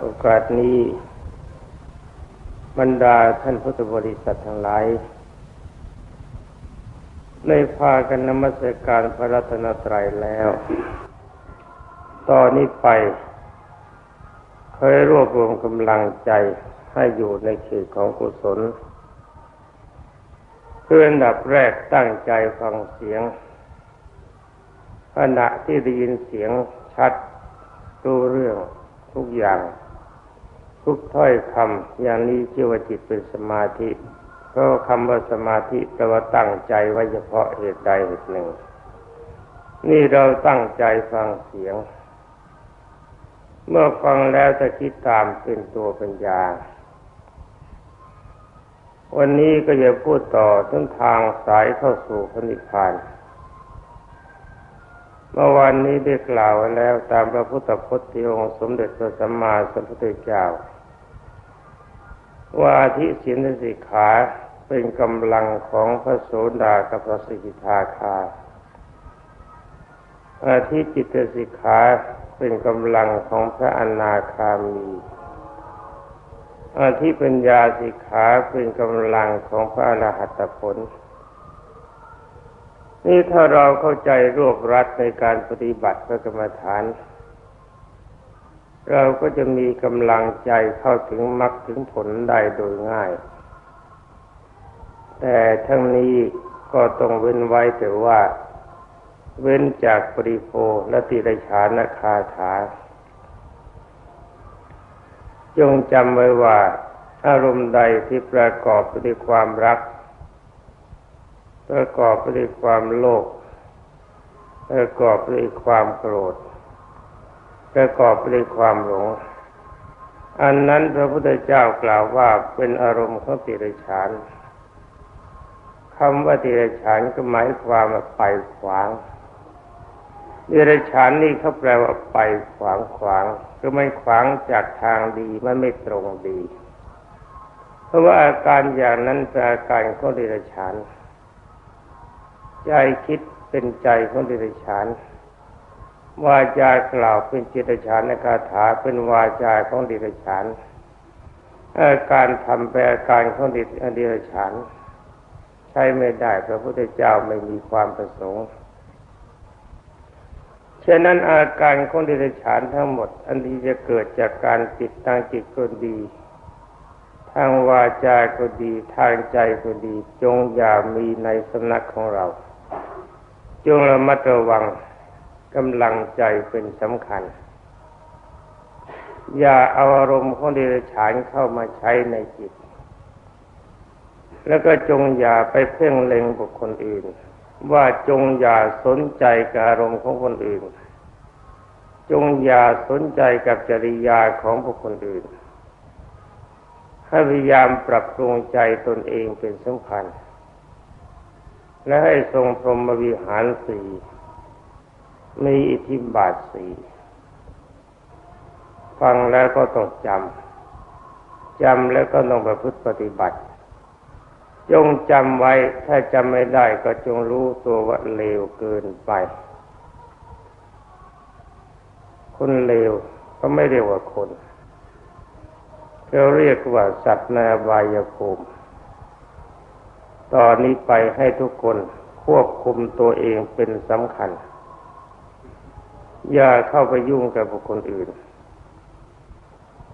โอกาสนี้บรรดาท่านพุทธบริษัททั้งหลายได้พากันนมัสการพระรัตนตรัยแล้ว ตอนนี้ไปเคยรวบรวมกำลังใจให้อยู่ในเขตของกุศลเพื่ออันดับแรกตั้งใจฟังเสียง ขณะที่ได้ยินเสียงชัดรู้เรื่อง ทุกอย่าง ทุกถ้อยคำอย่างนี้ชื่อว่าจิตเป็นสมาธิ เพราะคำว่าสมาธิแปลว่าตั้งใจไว้เฉพาะเหตุใดเหตุหนึ่ง นี่เราตั้งใจฟังเสียง เมื่อฟังแล้วจะคิดตามเป็นตัวปัญญาวันนี้ก็จะพูดต่อต้นทางสายเข้าสู่พระนิพพาน เมื่อวานนี้ได้กล่าวไว้แล้วตามพระพุทธพจน์ที่องค์สมเด็จพระสัมมาสัมพุทธเจ้า ว่าทิศีลสิกขาเป็นกำลังของพระโสดากับพระสกิทาคาอาทิจิตสิกขาเป็นกำลังของพระอนาคามีอาทิปัญญาสิกขาเป็นกำลังของพระอรหัตผล นี่ถ้าเราเข้าใจรวบรัดในการปฏิบัติพระกรรมฐาน เราก็จะมีกำลังใจเข้าถึงมรรคถึงผลได้โดยง่าย แต่ทั้งนี้ก็ต้องเว้นไว้แต่ว่า เว้นจากปริโภและติไรชานคาถา จงจำไว้ว่าอารมณ์ใดที่ประกอบด้วยความรัก ประกอบไปด้วยความโลภประกอบไปด้วยความโกรธประกอบไปด้วยความหลง อันนั้นพระพุทธเจ้ากล่าวว่าเป็นอารมณ์ของติรฉานคำว่าติรฉานก็หมายความว่าไปขวางติรฉานนี่เขาแปลว่าไปขวางขวางคือไม่ขวางจากทางดีมันไม่ตรงดี เพราะว่าอาการอย่างนั้นเป็นอาการของติรฉาน ใจคิดเป็นใจของดิรฉานวาจากล่าวเป็นจิตฉานในคาถาเป็นวาจาของดิรฉานการทำแปลการของดิรฉาน ใช้ไม่ได้พระพุทธเจ้าไม่มีความประสงค์ฉะนั้นอาการของดิรฉานทั้งหมด อันที่จะเกิดจากการจิตทางจิตก็ดี ทางวาจาก็ดี ทางใจก็ดี จงอย่ามีในสำนักของเรา จงระมัดระวังกำลังใจเป็นสำคัญ อย่าเอาอารมณ์ของเดรัจฉานเข้ามาใช้ในจิต แล้วก็จงอย่าไปเพ่งเล็งบุคคลอื่น ว่าจงอย่าสนใจกับอารมณ์ของคนอื่น จงอย่าสนใจกับจริยาของบุคคลอื่นให้พยายามปรับปรุงใจตนเองเป็นสำคัญ และให้ทรงพรหมวิหารสี่มีอิทธิบาทสี่ฟังแล้วก็ต้องจำจำแล้วก็ต้องประพฤติปฏิบัติ จงจำไว้ถ้าจำไม่ได้ก็จงรู้ตัวว่าเลวเกินไป คนเลวก็ไม่เรียกว่าคนเขาเรียกว่าสัตว์ในบายภูมิ ตอนนี้ไปให้ทุกคนควบคุมตัวเองเป็นสำคัญ อย่าเข้าไปยุ่งกับบุคคลอื่น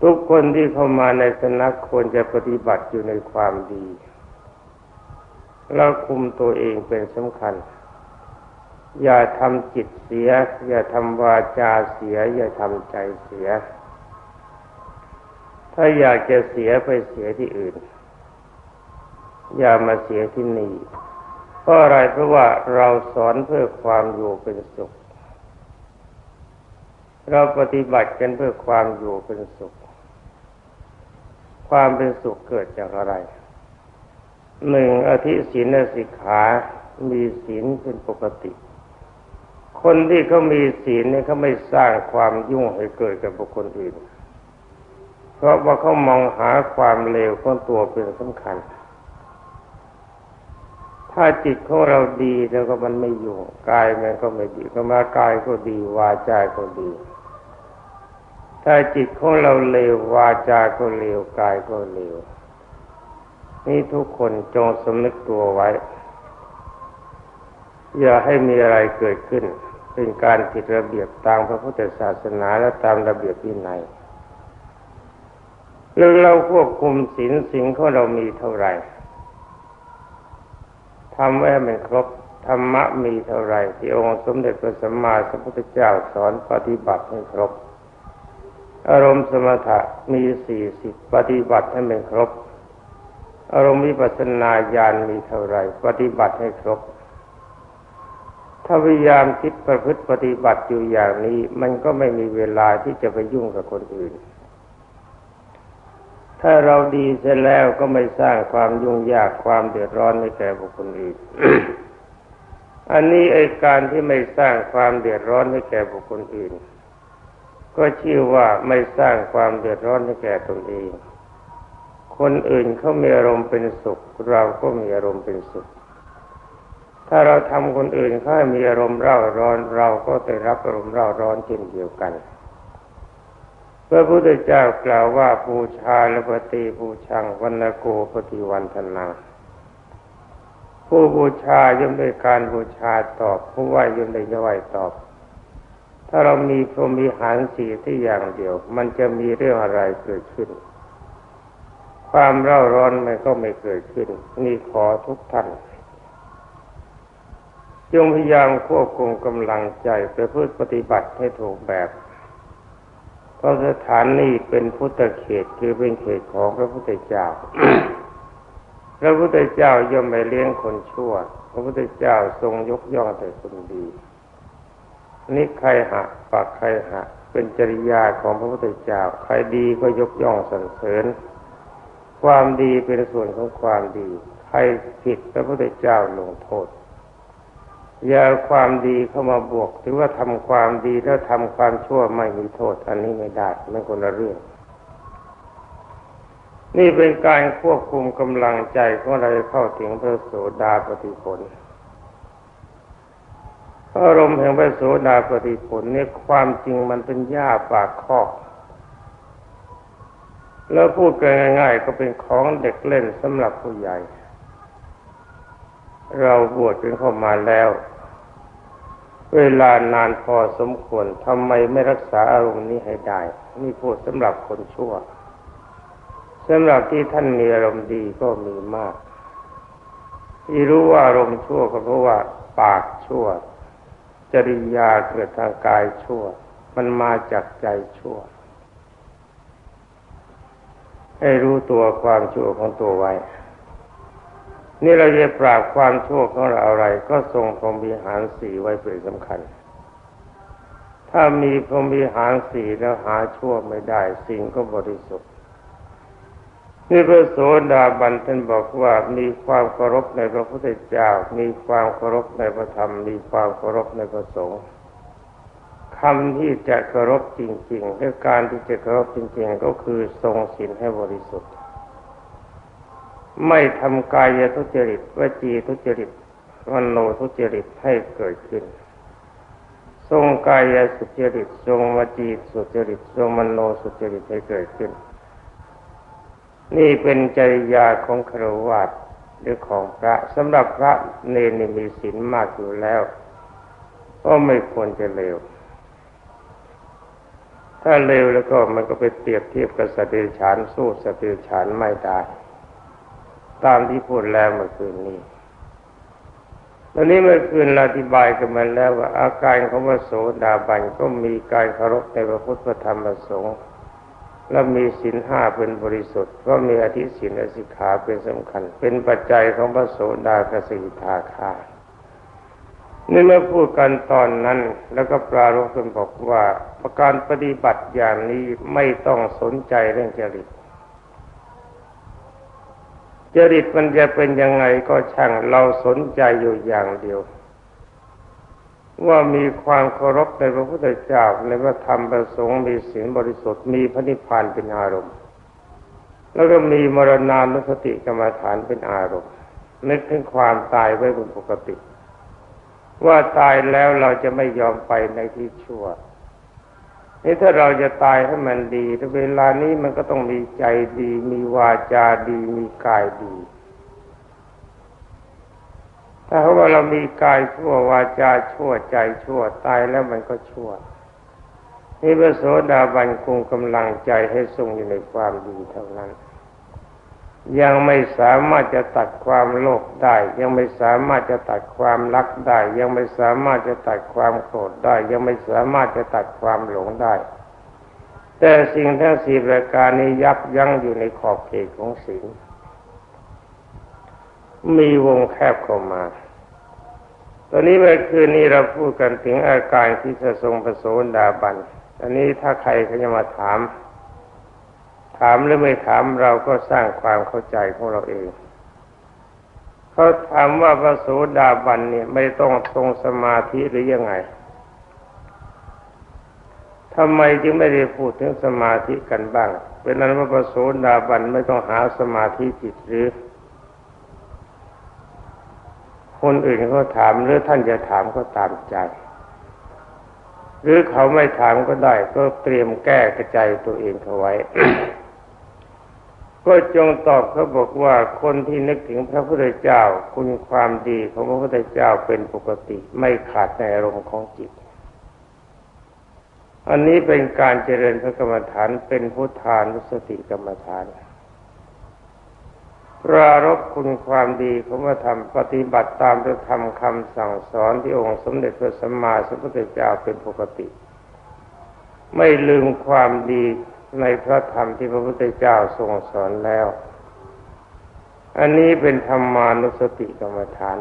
ทุกคนที่เข้ามาในสนักควรจะปฏิบัติอยู่ในความดีเราคุมตัวเองเป็นสำคัญ อย่าทำจิตเสีย อย่าทำวาจาเสีย อย่าทำใจเสีย ถ้าอยากจะเสียไปเสียที่อื่น อย่ามาเสียที่นี่เพราะอะไรเพราะว่าเราสอนเพื่อความอยู่เป็นสุข เราปฏิบัติกันเพื่อความอยู่เป็นสุข ความเป็นสุขเกิดจากอะไรหนึ่งอธิศีลสิกขามีศีลเป็นปกติ คนที่เขามีศีลเนี่ยเขาไม่สร้างความยุ่งให้เกิดกับบุคคลอื่น เพราะว่าเขามองหาความเลวของตัวเป็นสำคัญ ถ้าจิตของเราดีแล้วก็มันไม่อยู่กายมันก็ไม่ดีก็มากายก็ดี วาจาก็ดี ถ้าจิตของเราเลววาจาก็เลวกายก็เลวนี่ทุกคนจงสำนึกตัวไว้ อย่าให้มีอะไรเกิดขึ้น เป็นการผิดระเบียบตามพระพุทธศาสนาและตามระเบียบวินัยหรือเราควบคุมศีลสิ่งของเรามีเท่าไหร่ ทำไว้ให้มันครบธรรมะมีเท่าไรที่องค์สมเด็จพระสัมมาสัมพุทธเจ้าสอนปฏิบัติให้ครบ อารมณ์สมถะมีสี่สิบปฏิบัติให้มันครบ อารมณ์วิปัสสนาญาณมีเท่าไรปฏิบัติให้ครบ ถ้าพยายามคิดประพฤติปฏิบัติอยู่อย่างนี้ มันก็ไม่มีเวลาที่จะไปยุ่งกับคนอื่น ถ้าเราดีเสร็จแล้วก็ไม่สร้างความยุ่งยากความเดือดร้อนให้แก่บุคคลอื่น อันนี้ไอการที่ไม่สร้างความเดือดร้อนให้แก่บุคคลอื่น ก็ชื่อว่าไม่สร้างความเดือดร้อนให้แก่ตนเอง คนอื่นเขามีอารมณ์เป็นสุข เราก็มีอารมณ์เป็นสุข ถ้าเราทำคนอื่นเขาให้มีอารมณ์เร่าร้อน เราก็ได้รับอารมณ์เร่าร้อนเช่นเดียวกัน พระพุทธเจ้ากล่าวว่าบูชาและปฏิบูชังวันโกปฏิวันทนา ผู้บูชาย่อมด้วยการบูชาตอบ ผู้ไหวย่อมได้ไหวตอบ ถ้าเรามีพรหมีหารสีที่อย่างเดียว มันจะมีเรื่องอะไรเกิดขึ้น ความเร่าร้อนมันก็ไม่เกิดขึ้น นี่ขอทุกท่านจงพยายามควบคุมกำลังใจไปเพื่อปฏิบัติให้ถูกแบบ พราะสถานนี้เป็นพุทธเขตคือเป็นเขตของพระพุทธเจ้า พระพุทธเจ้าย่อมไม่เลี้ยงคนชั่ว พระพุทธเจ้าทรงยกย่องแต่คนดีนี่ใครหักปากใครหักเป็นจริยาของพระพุทธเจ้า ใครดีก็ยกย่องสรรเสริญ ความดีเป็นส่วนของความดี ใครผิดพระพุทธเจ้าลงโทษ อย่าความดีเข้ามาบวกถือว่าทำความดีแล้วทำความชั่วไม่มีโทษ อันนี้ไม่ได้ไม่คนละเรื่อง นี่เป็นการควบคุมกำลังใจของเราเข้าถึงพระโสดาปฏิผลอารมณ์แห่งพระโสดาปฏิผลนี่ความจริงมันเป็นหญ้าปากคอกแล้วพูดกันง่ายๆ ก็เป็นของเด็กเล่นสำหรับผู้ใหญ่ เราบวชกันเข้ามาแล้ว เวลานานพอสมควรทำไมไม่รักษาอารมณ์นี้ให้ได้ นี่พูดสำหรับคนชั่วสำหรับที่ท่านมีอารมณ์ดีก็มีมาก ที่รู้ว่าอารมณ์ชั่วก็เพราะว่า ปากชั่ว จริยาเกิดทางกายชั่ว มันมาจากใจชั่ว ให้รู้ตัวความชั่วของตัวไว้ นี่เราจะปราบความชั่วของเราอะไร ก็ทรงพรหมีหารสีไว้เป็นสำคัญ ถ้ามีพรหมีหารสีแล้วหาชั่วไม่ได้ สิ่งก็บริสุทธิ์นี่พระโสดาบันท่านบอกว่ามีความเคารพในพระพุทธเจ้า มีความเคารพในพระธรรม มีความเคารพในพระสงฆ์คำที่จะเคารพจริงๆและการที่จะเคารพจริง ๆ ก็คือทรงศีลให้บริสุทธิ์ ไม่ทำกายทุจริตวจีทุจริตมโนทุจริตให้เกิดขึ้น ทรงกายสุจริตทรงวจีสุจริตทรงมโนสุจริตให้เกิดขึ้น นี่เป็นจริยาของครวัตหรือของพระสำหรับพระเนนมีศีลมากอยู่แล้ว ก็ไม่ควรจะเลวถ้าเลวแล้วก็มันก็ไปเปรียบเทียบกับสติฉานสู้สติฉานไม่ได้ ตามที่พูดแล้วเมื่อคืนนี้ตอนนี้เมื่อคืนเราอธิบายกันมาแล้วว่าอาการของพระโสดาบันก็มีการเคารพในพระพุทธธรรมประสงค์และมีศีลห้าเป็นบริสุทธิ์ก็มีอธิศีลอสิกขาเป็นสำคัญ เป็นปัจจัยของพระโสดากสิทาคานี่เมื่อพูดกันตอนนั้นแล้วก็ปรารภกันบอกว่าประการปฏิบัติอย่างนี้ไม่ต้องสนใจเรื่องจริต จริตมันจะเป็นยังไงก็ช่างเราสนใจอยู่อย่างเดียว ว่ามีความเคารพในพระพุทธเจ้าในพระธรรมประสงค์มีศีลบริสุทธิ์มีพระนิพพานเป็นอารมณ์ แล้วก็มีมรณานุสติกรรมฐานเป็นอารมณ์นึกถึงความตายไว้เป็นปกติ ว่าตายแล้วเราจะไม่ยอมไปในที่ชั่ว นี่ถ้าเราจะตายให้มันดีเวลานี้มันก็ต้องมีใจดี มีวาจาดี มีกายดี ถ้าว่าเรามีกายชั่ววาจาชั่วใจชั่วตายแล้วมันก็ชั่วนี่พระโสดาบันคงกำลังใจให้ทรงอยู่ในความดีเท่านั้น ยังไม่สามารถจะตัดความโลภได้ ยังไม่สามารถจะตัดความรักได้ ยังไม่สามารถจะตัดความโกรธได้ ยังไม่สามารถจะตัดความหลงได้ แต่สิ่งทั้งสี่ประการนี้ยับยั้งอยู่ในขอบเขตของศีลมีวงแคบเข้ามา ตอนนี้เมื่อคืนนี้เราพูดกันถึงอาการที่จะทรงประโสดาบันอันนี้ถ้าใครเขาจะมาถามามหรือไม่ถามเราก็สร้างความเข้าใจของเราเอง เขาถามว่าพระโสดาบันเนี่ยไม่ต้องทรงสมาธิหรือยังไงทำไมจึงไม่ได้พูดถึงสมาธิกันบ้าง เป็นนั้นว่าพระโสดาบันไม่ต้องหาสมาธิจิตหรือ คนอื่นเขาถามหรือท่านจะถามก็ตามใจ หรือเขาไม่ถามก็ได้ ก็เตรียมแก้กระจายตัวเองเอาไว้ ก็จงตอบเขาบอกว่าคนที่นึกถึงพระพุทธเจ้า คุณความดีของพระพุทธเจ้าเป็นปกติไม่ขาดในอารมณ์ของจิต อันนี้เป็นการเจริญพระกรรมฐานเป็นพุทธานุสติกรรมฐานปรารบคุณความดีของพระธรรมปฏิบัติตามพระธรรมคำสั่งสอนที่องค์สมเด็จพระสัมมาสัมพุทธเจ้าเป็นปกติ ไม่ลืมความดี ในพระธรรมที่พระพุทธเจ้าทรงสอนแล้ว อันนี้เป็นธรรมานุสติกรรมฐาน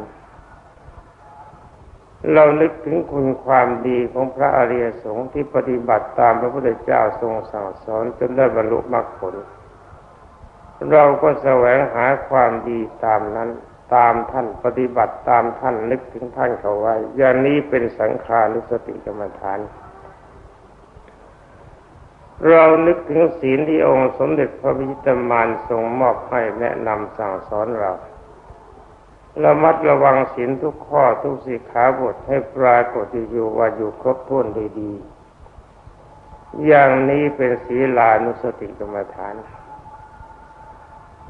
เรานึกถึงคุณความดีของพระอริยสงฆ์ที่ปฏิบัติตามพระพุทธเจ้าทรงสั่งสอนจนได้บรรลุมรรคผล เราก็แสวงหาความดีตามนั้นตามท่านปฏิบัติตามท่านนึกถึงท่านเขาไว้ อย่างนี้เป็นสังขารุสติกรรมฐาน เรานึกถึงศีลที่องค์สมเด็จพระพิตมานทรงมอบให้แนะนำสั่งสอนเราระมัดระวังศีลทุกข้อทุกสิขาบทให้ปรากฏอยู่ว่าอยู่ครบถ้วนดี อย่างนี้เป็นศีลานุสติกรรมฐาน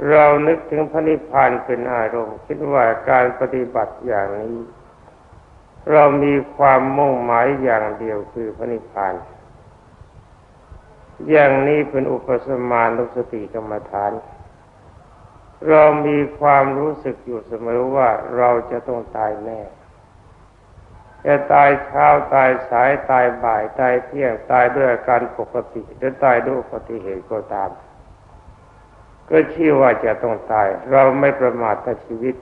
เรานึกถึงพระนิพพานเป็นอารมณ์ คิดว่าการปฏิบัติอย่างนี้ เรามีความมุ่งหมายอย่างเดียวคือพระนิพพาน อย่างนี้เป็นอุปสมานุสติกรรมฐาน เรามีความรู้สึกอยู่เสมอว่าเราจะต้องตายแน่จะตายเช้าตายสายตายบ่ายตายเที่ยงตายด้วยอาการปกติหรือตายด้วยอุบัติเหตุก็ตาม ก็ชื่อว่าจะต้องตาย เราไม่ประมาทชีวิต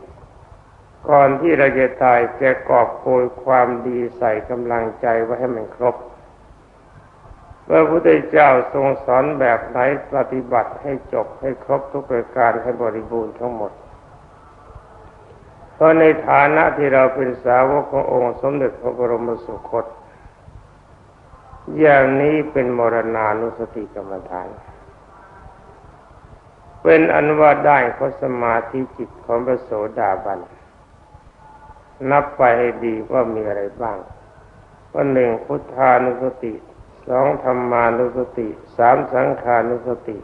ก่อนที่เราจะตายจะกอบโกยความดีใส่กำลังใจไว้ให้มันครบ พระพุทธเจ้าทรงสอนแบบไหนปฏิบัติให้จบให้ครบทุกประการให้บริบูรณ์ทั้งหมด เพราะในฐานะที่เราเป็นสาวกขององค์สมเด็จพระบรมสุคต อย่างนี้เป็นมรณานุสติกรรมฐาน เป็นอันว่าได้เพราะสมาธิจิตของพระโสดาบัน นับไปให้ดีว่ามีอะไรบ้างว่าหนึ่งพุทธานุสติ สองธรรมานุสติสามสังขานุสติ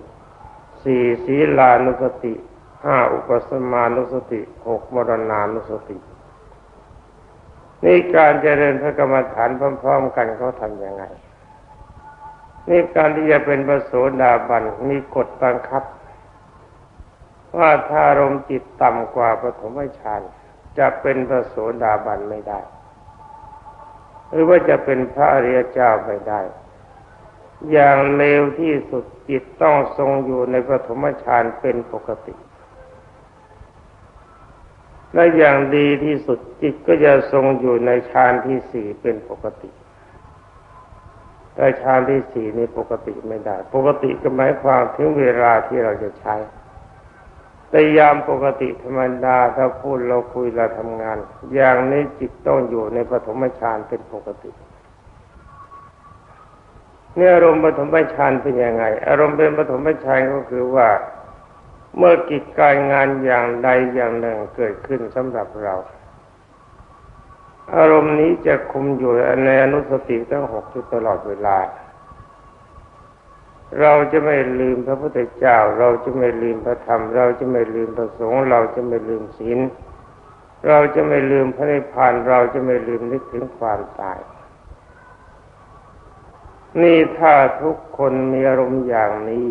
สี่ศีลานุสติห้าอุปสมานุสติหกมรณานุสตินี่การเจริญพระกรรมฐานพร้อม ๆ กันเขาทำยังไง นี่การที่จะเป็นพระโสดาบันมีกฎบังคับ ว่าถ้ารมจิตต่ำกว่าปฐมฌานจะเป็นพระโสดาบันไม่ได้ หรือว่าจะเป็นพระอริยเจ้าไม่ได้ อย่างเลวที่สุดจิตต้องทรงอยู่ในปฐมฌานเป็นปกติ และอย่างดีที่สุดจิตก็จะทรงอยู่ในฌานที่สี่เป็นปกติแต่ฌานที่สี่นี่ปกติไม่ได้ ปกติก็หมายความถึงเวลาที่เราจะใช้ แต่ยามปกติธรรมดาถ้าพูดเราคุยเราทำงาน อย่างนี้จิตต้องอยู่ในปฐมฌานเป็นปกติ เนี่ยอารมณ์ปฐมฌานเป็นยังไง อารมณ์เป็นปฐมฌานก็คือว่า เมื่อกิจการงานอย่างใดอย่างหนึ่งเกิดขึ้นสำหรับเรา อารมณ์นี้จะคุมอยู่ในอนุสติทั้งหกอยู่ตลอดเวลา เราจะไม่ลืมพระพุทธเจ้า เราจะไม่ลืมพระธรรม เราจะไม่ลืมพระสงฆ์เราจะไม่ลืมศีลเราจะไม่ลืมพระนิพพานเราจะไม่ลืมนึกถึงความตาย นี่ถ้าทุกคนมีอารมณ์อย่างนี้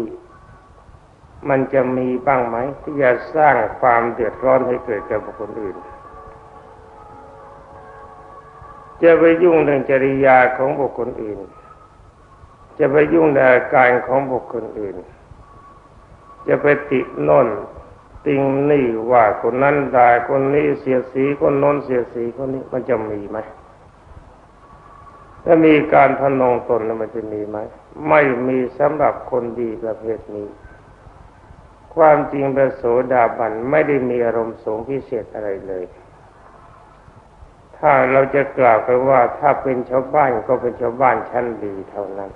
มันจะมีบ้างไหมที่จะสร้างความเดือดร้อนให้เกิดแกับบุคคลอื่น จะไปยุ่งเรื่องจริยาของบุคคลอื่น จะไปยุ่งในอาการของบุคคลอื่น จะไปติโน่นติงนี่ว่าคนนั้นด่าคนนี้เสียสีคนโน้นเสียสีคนนี้มันจะมีไหม ถ้ามีการพนองตนแล้วมันจะมีไหมไม่มีสำหรับคนดีประเภทนี้ ความจริงพระโสดาบันไม่ได้มีอารมณ์สูงพิเศษอะไรเลย ถ้าเราจะกล่าวไปว่าถ้าเป็นชาวบ้านก็เป็นชาวบ้านชั้นดีเท่านั้น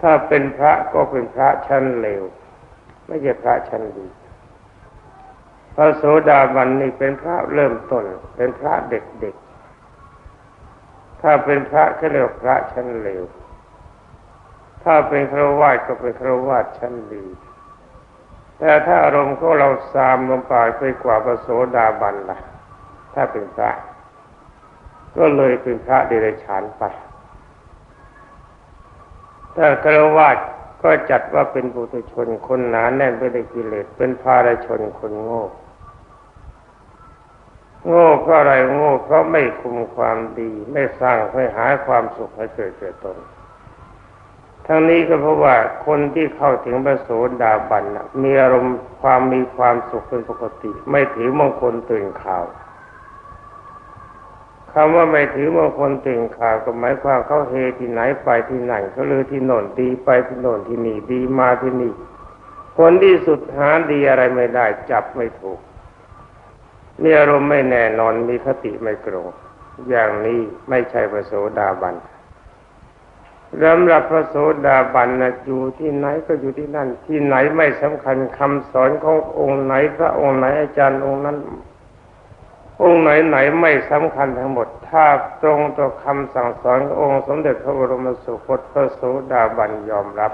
ถ้าเป็นพระก็เป็นพระชั้นเลวไม่ใช่พระชั้นดีพระโสดาบันนี่เป็นพระเริ่มต้น เป็นพระเด็ก ถ้าเป็นพระก็เรียกพระชั้นเลว ถ้าเป็นครวาสก็เป็นครวาสชั้นดี แต่ถ้าอารมณ์ของเราสามลงไปไปกว่าพระโสดาบันล่ะ ถ้าเป็นพระ ก็เลยเป็นพระเดรัจฉานไป ถ้าครวาสก็จัดว่าเป็นบุตรชนคนหนาแน่นไปด้วยกิเลสเป็นภารชนคนโง่ โง่เพราะอะไรโง่เพราะไม่คุมความดี ไม่สร้างให้หาความสุขให้เกิดแก่ตน ทั้งนี้ก็เพราะว่าคนที่เข้าถึงพระโสดาบันมีอารมณ์ความมีความสุขเป็นปกติ ไม่ถือมงคลตื่นข่าวคำว่าไม่ถือมงคลตื่นข่าวก็หมายความเขาเฮที่ไหนไปที่ไหนเขาเลยที่โน่นดีไปที่โน่นที่นี่ดีมาที่นี่คนที่สุดหาดีอะไรไม่ได้ จับไม่ถูก มีอารมณ์ไม่แน่นอนมีคติไม่ตรงอย่างนี้ไม่ใช่พระโสดาบันสำหรับพระโสดาบันนะอยู่ที่ไหนก็อยู่ที่นั่น ที่ไหนไม่สำคัญคำสอนขององค์ไหน พระองค์ไหนอาจารย์องค์นั้น องค์ไหนไหนไม่สำคัญทั้งหมด ถ้าตรงต่อคำสั่งสอนขององค์สมเด็จพระบรมสุคตพระโสดาบันยอมรับ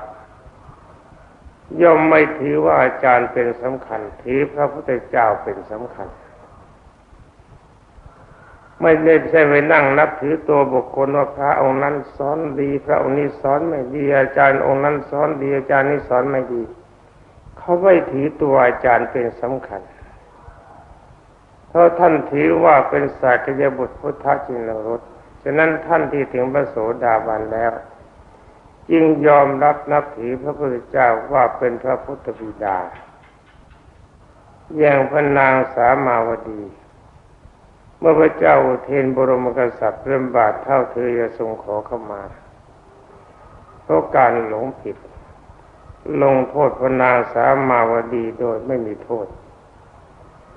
ย่อมไม่ถือว่าอาจารย์เป็นสำคัญถือพระพุทธเจ้าเป็นสำคัญ ไม่ได้ใช่ไปนั่งนับถือตัวบุคคลว่าพระองค์นั้นสอนดี พระองค์นี้สอนไม่ดี อาจารย์องค์นั้นสอนดีอาจารย์นี้สอนไม่ดี เขาไม่ถือตัวอาจารย์เป็นสำคัญ เพราะท่านถือว่าเป็นสากยบุตรพุทธจินรสฉะนั้นท่านที่ถึงพระโสดาบันแล้ว จึงยอมรับนับถือพระพุทธเจ้าว่าเป็นพระพุทธบิดาอย่างพระนางสามาวดี เมื่อพระเจ้าเทนบรมกษัตริย์เริ่มบาทเท่าเธอจะทรงขอเข้ามาเพราะการหลงผิด ลงโทษพระนางสามาวดีโดยไม่มีโทษ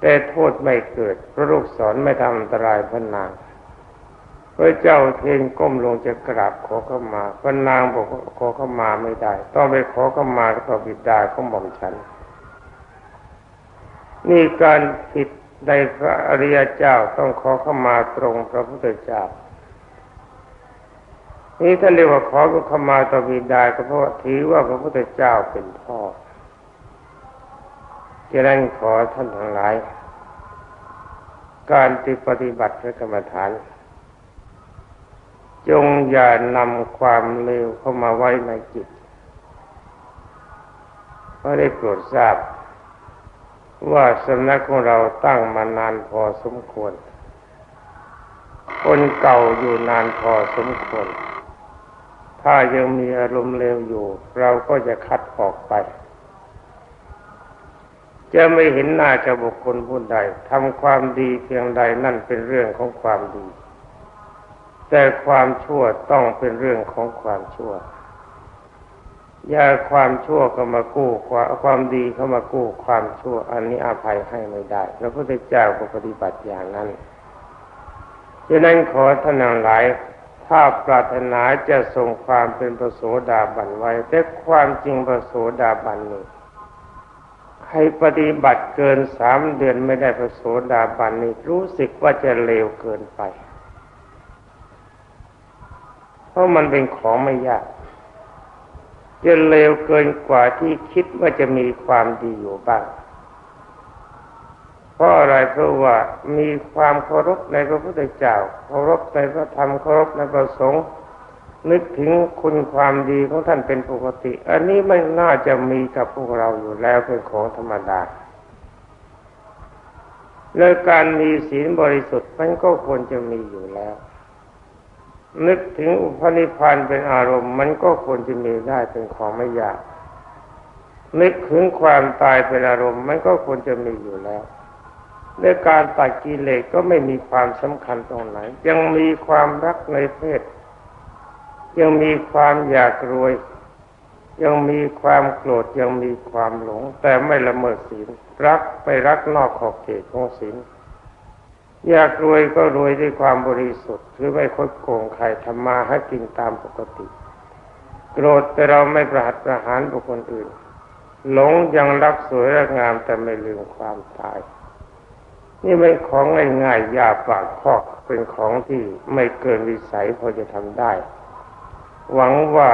แต่โทษไม่เกิดเพราะลูกศรไม่ทำอันตรายพระนางพระเจ้าเทนก้มลงจะกราบขอเข้ามาพระนางบอกขอเข้ามาไม่ได้ ต้องไปขอเข้ามาต่อบิดาของหม่อมฉันนี่การผิด ในพระอริยเจ้าต้องขอเข้ามาตรงพระพุทธเจ้านี่ท่านเรียกว่าขอเข้ามาต่อบิดาก็เพราะถือว่าพระพุทธเจ้าเป็นพ่อจะนั้นขอท่านทั้งหลาย การที่ปฏิบัติพระกรรมฐาน จงอย่านำความเลวเข้ามาไว้ในจิตเพราะได้โปรดทราบ ว่าสำนักของเราตั้งมานานพอสมควร คนเก่าอยู่นานพอสมควร ถ้ายังมีอารมณ์เลวอยู่ เราก็จะคัดออกไป จะไม่เห็นหน้าจะบุคคลผู้ใดทำความดีเพียงใดนั่นเป็นเรื่องของความดี แต่ความชั่วต้องเป็นเรื่องของความชั่ว อย่าความชั่วเข้ามากู้ความความดีเข้ามากู้ความชั่ว อันนี้อภัยให้ไม่ได้พระพุทธเจ้าก็ปฏิบัติอย่างนั้นดังนั้นขอท่านทั้งหลาย ถ้าปรารถนาจะทรงความเป็นพระโสดาบันไว้ แต่ความจริงพระโสดาบันนี้ใครปฏิบัติเกินสามเดือนไม่ได้พระโสดาบันนี่รู้สึกว่าจะเลวเกินไป เพราะมันเป็นของไม่ยาก จะเลวเกินกว่าที่คิดว่าจะมีความดีอยู่บ้าง เพราะอะไรเพราะว่ามีความเคารพในพระพุทธเจ้าเคารพในพระธรรมเคารพในพระสงฆ์นึกถึงคุณความดีของท่านเป็นปกติ อันนี้ไม่น่าจะมีกับพวกเราอยู่แล้วเป็นของธรรมดาและการมีศีลบริสุทธิ์มันก็ควรจะมีอยู่แล้ว นึกถึงอุปนิพันธ์เป็นอารมณ์ มันก็ควรจะมีได้เป็นของไม่ยาก นึกถึงความตายเป็นอารมณ์ มันก็ควรจะมีอยู่แล้วในการตัดกิเลสก็ไม่มีความสำคัญตรงไหน ยังมีความรักในเพศ ยังมีความอยากรวย ยังมีความโกรธยังมีความหลง แต่ไม่ละเมิดศีลรักไปรักนอกขอบเขตของศีล อยากรวยก็รวยด้วยความบริสุทธิ์ หรือไม่คดโกงใครทำมาให้กินตามปกติ โกรธแต่เราไม่ประหัตประหารบุคคลอื่น หลงยังรักสวยรักงามแต่ไม่ลืมความตาย นี่เป็นของง่ายๆยาปากคอกเป็นของที่ไม่เกินวิสัยพอจะทำได้ หวังว่า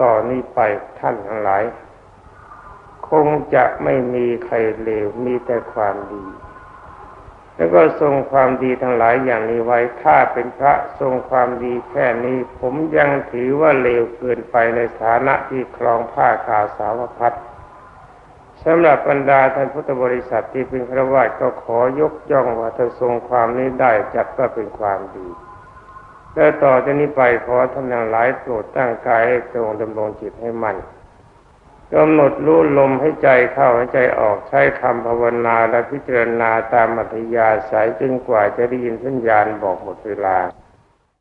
ต่อนนี้ไปท่านทั้งหลาย คงจะไม่มีใครเลวมีแต่ความดี แล้วก็ทรงความดีทั้งหลายอย่างนี้ไว้ ถ้าเป็นพระทรงความดีแค่นี้ ผมยังถือว่าเลวเกินไปในฐานะที่ครองผ้าขาวสาวพัดสำหรับบรรดาท่านพุทธบริษัทที่เป็นพระวาก็ขอยกย่องว่าถ้าทรงความนี้ได้จัดว่าเป็นความดีแล้วต่อจากนี้ไปขอท่านทั้งหลายโปรดตั้งกายให้ตรงดำรงจิตให้มัน่น กำหนดรู้ลมให้ใจเข้าให้ใจออกใช้คำภาวนาและพิจารณาตามอัธยาศัยจนกว่าจะได้ยินสัญญาณบอกหมดเวลา